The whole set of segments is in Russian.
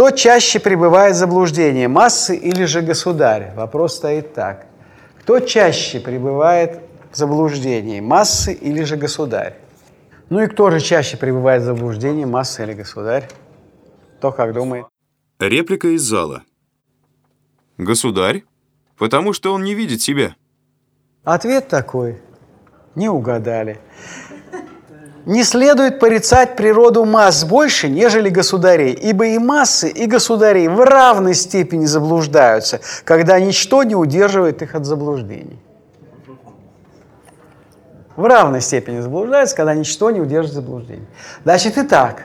Кто чаще пребывает в заблуждении, массы или же государь? Вопрос стоит так. Кто чаще пребывает в заблуждении, массы или же государь? Ну и кто же чаще пребывает в заблуждении, масса или государь? Кто как думает? Реплика из зала. Государь, потому что он не видит себя. Ответ такой. Не угадали. Не следует порицать природу масс больше, нежели государей, ибо и массы, и государи в равной степени заблуждаются, когда ничто не удерживает их от заблуждений. В равной степени заблуждаются, когда ничто не удерживает заблуждений. Значит, и так.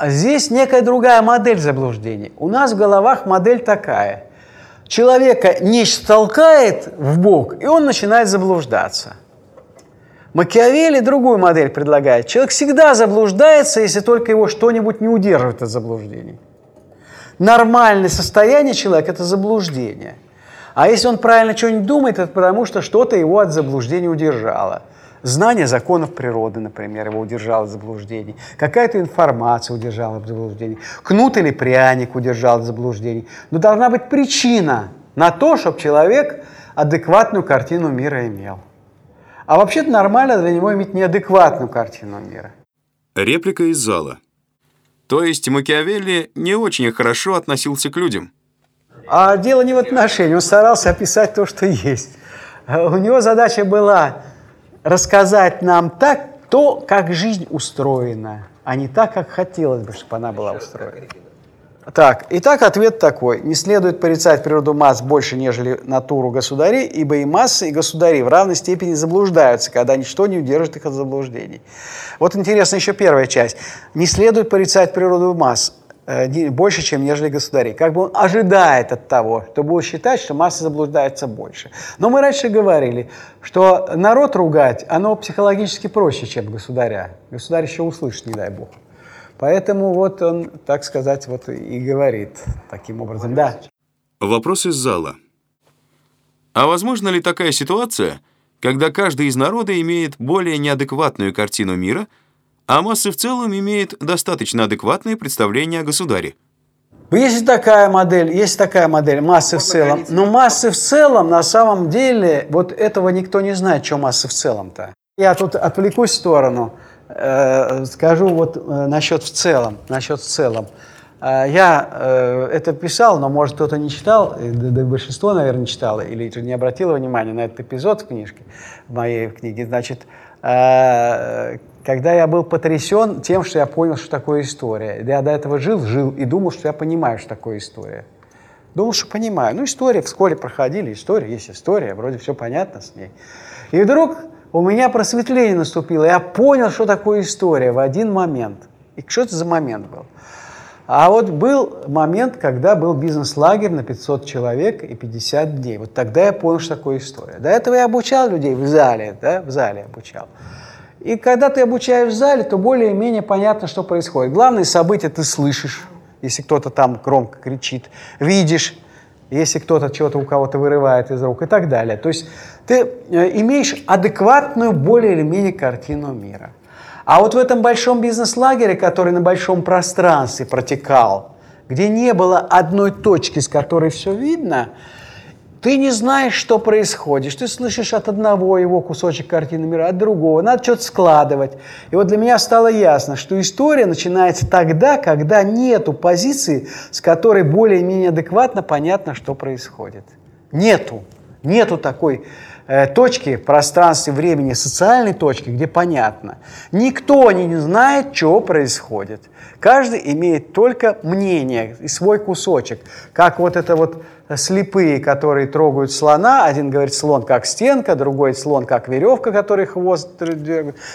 Здесь некая другая модель заблуждений. У нас в головах модель такая. Человека нечто толкает в бок, и он начинает заблуждаться – Макиавелли другую модель предлагает. Человек всегда заблуждается, если только его что-нибудь не удерживает от заблуждений. Нормальное состояние человека – это заблуждение. А если он правильно что-нибудь думает, это потому что что-то его от заблуждения удержало. Знание законов природы, например, его удержало от заблуждений. Какая-то информация удержала от заблуждений. Кнут или пряник удержал от заблуждений. Но должна быть причина на то, чтобы человек адекватную картину мира имел. А вообще-то нормально для него иметь неадекватную картину мира. Реплика из зала. То есть Макиавелли не очень хорошо относился к людям? А дело не в отношении, он старался описать то, что есть. У него задача была рассказать нам так, то, как жизнь устроена, а не так, как хотелось бы, чтобы она была устроена. Так, итак, ответ такой. Не следует порицать природу масс больше, нежели натуру государей, ибо и массы, и государи в равной степени заблуждаются, когда ничто не удержит их от заблуждений. Вот интересно еще первая часть. Не следует порицать природу масс э, больше, чем нежели государей. Как бы он ожидает от того, что будет считать, что массы заблуждаются больше. Но мы раньше говорили, что народ ругать, оно психологически проще, чем государя. Государь еще услышит, не дай бог. Поэтому вот он, так сказать, вот и говорит таким образом. Да. Вопрос из зала. А возможно ли такая ситуация, когда каждый из народа имеет более неадекватную картину мира, а массы в целом имеют достаточно адекватное представление о государе? Есть такая модель, есть такая модель массы в целом. Но массы в целом, на самом деле, вот этого никто не знает, что массы в целом-то. Я тут отвлекусь в сторону. Э, скажу вот э, насчет в целом, насчет в целом. Э, я это писал, но, может, кто-то не читал, да, большинство, наверное, читало, или не обратило внимания на этот эпизод в книжке, в моей книге. Значит, когда я был потрясен тем, что я понял, что такое история. Я до этого жил, жил и думал, что я понимаю, что такое история. Думал, что понимаю. Ну, история в школе проходили, история есть история, вроде все понятно с ней. И вдруг у меня просветление наступило. Я понял, что такое история в один момент. И что это за момент был? А вот был момент, когда был бизнес-лагерь на 500 человек и 50 дней. Вот тогда я понял, что такое история. До этого я обучал людей в зале, да, в зале обучал. И когда ты обучаешь в зале, то более-менее понятно, что происходит. Главные события ты слышишь, если кто-то там громко кричит, видишь, если кто-то чего-то у кого-то вырывает из рук и так далее. То есть ты э, имеешь адекватную более или менее картину мира. А вот в этом большом бизнес-лагере, который на большом пространстве протекал, где не было одной точки, с которой все видно, ты не знаешь, что происходит. Ты слышишь от одного его кусочек картины мира, от другого. Надо что-то складывать. И вот для меня стало ясно, что история начинается тогда, когда нету позиции, с которой более-менее адекватно понятно, что происходит. Нету. Нету такой э, точки пространстве, времени, социальной точки, где понятно. Никто не знает, что происходит. Каждый имеет только мнение и свой кусочек. Как вот это вот слепые, которые трогают слона. Один говорит, слон как стенка, другой слон как веревка, который хвост,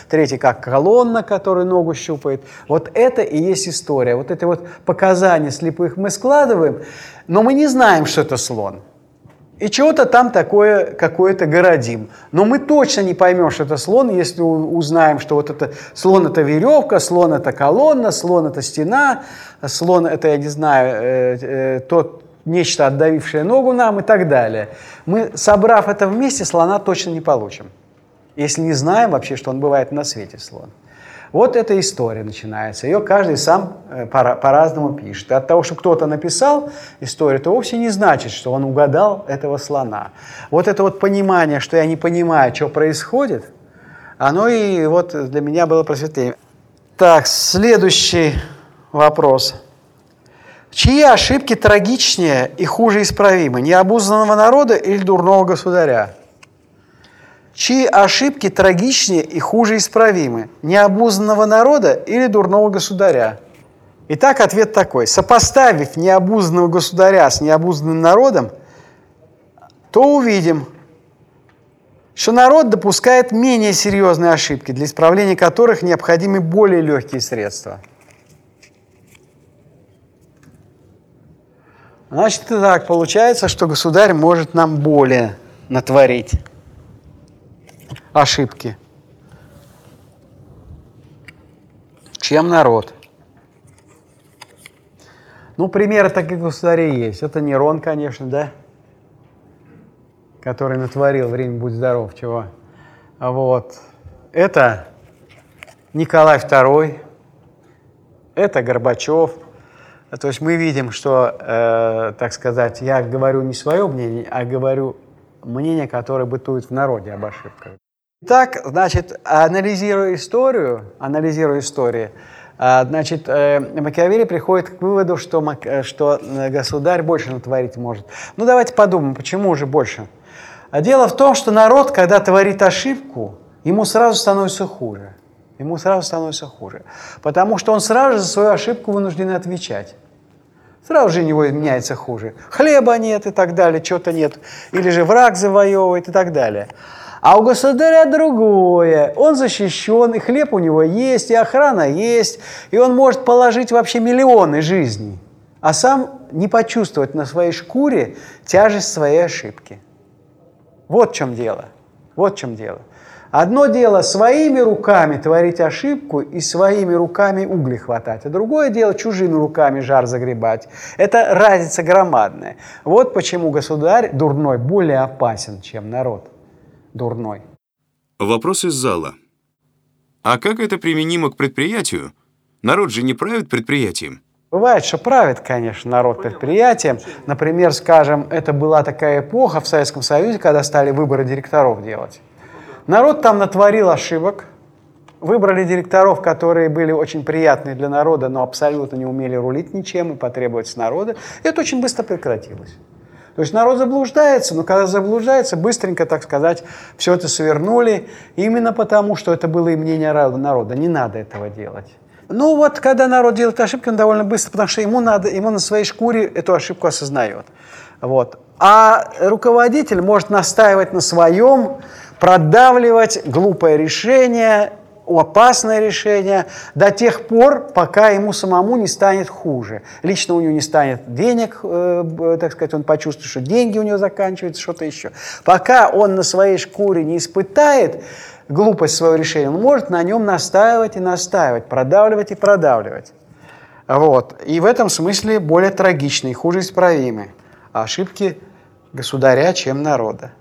третий как колонна, который ногу щупает. Вот это и есть история. Вот эти вот показания слепых мы складываем, но мы не знаем, что это слон. И чего-то там такое какое-то городим. Но мы точно не поймем, что это слон, если узнаем, что вот это слон это веревка, слон это колонна, слон это стена, слон это, я не знаю, э, э, тот нечто, отдавившее ногу нам и так далее. Мы, собрав это вместе, слона точно не получим, если не знаем вообще, что он бывает на свете, слон. Вот эта история начинается. Ее каждый сам э, по- по-разному пишет. И от того, что кто-то написал историю, это вовсе не значит, что он угадал этого слона. Вот это вот понимание, что я не понимаю, что происходит, оно и вот для меня было просветление. Так, следующий вопрос. Чьи ошибки трагичнее и хуже исправимы? Необузданного народа или дурного государя? Чьи ошибки трагичнее и хуже исправимы? Необузданного народа или дурного государя? Итак, ответ такой. Сопоставив необузданного государя с необузданным народом, то увидим, что народ допускает менее серьезные ошибки, для исправления которых необходимы более легкие средства. Значит, так получается, что государь может нам более натворить ошибки, чем народ. Ну, примеры таких государей есть. Это Нерон, конечно, да? Который натворил время «Будь здоров», чего. Вот. Это Николай II. Это Горбачев. То есть мы видим, что, э, так сказать, я говорю не свое мнение, а говорю мнение, которое бытует в народе об ошибках. Итак, значит, анализируя историю, анализируя историю, а, значит, э, Макиавелли приходит к выводу, что, э, что э, государь больше натворить может. Ну, давайте подумаем, почему же больше? Дело в том, что народ, когда творит ошибку, ему сразу становится хуже. Ему сразу становится хуже. Потому что он сразу за свою ошибку вынужден отвечать. Сразу же у него меняется хуже. Хлеба нет и так далее, чего-то нет. Или же враг завоевывает и так далее. А у государя другое. Он защищен, и хлеб у него есть, и охрана есть, и он может положить вообще миллионы жизней, а сам не почувствовать на своей шкуре тяжесть своей ошибки. Вот в чем дело. Вот в чем дело. Одно дело своими руками творить ошибку и своими руками угли хватать, а другое дело чужими руками жар загребать. Это разница громадная. Вот почему государь дурной более опасен, чем народ дурной. Вопрос из зала. А как это применимо к предприятию? Народ же не правит предприятием. Бывает, что правит, конечно, народ предприятием. Например, скажем, это была такая эпоха в Советском Союзе, когда стали выборы директоров делать. Народ там натворил ошибок, выбрали директоров, которые были очень приятные для народа, но абсолютно не умели рулить ничем и потребовать с народа. И это очень быстро прекратилось. То есть народ заблуждается, но когда заблуждается, быстренько, так сказать, все это свернули, именно потому, что это было и мнение народа. Не надо этого делать. Ну вот, когда народ делает ошибки, он довольно быстро, потому что ему надо, ему на своей шкуре эту ошибку осознает. Вот. А руководитель может настаивать на своем, продавливать глупое решение, опасное решение до тех пор, пока ему самому не станет хуже. Лично у него не станет денег, э, так сказать, он почувствует, что деньги у него заканчиваются, что-то еще. Пока он на своей шкуре не испытает глупость своего решения, он может на нем настаивать и настаивать, продавливать и продавливать. Вот. И в этом смысле более трагичны и хуже исправимы ошибки государя, чем народа.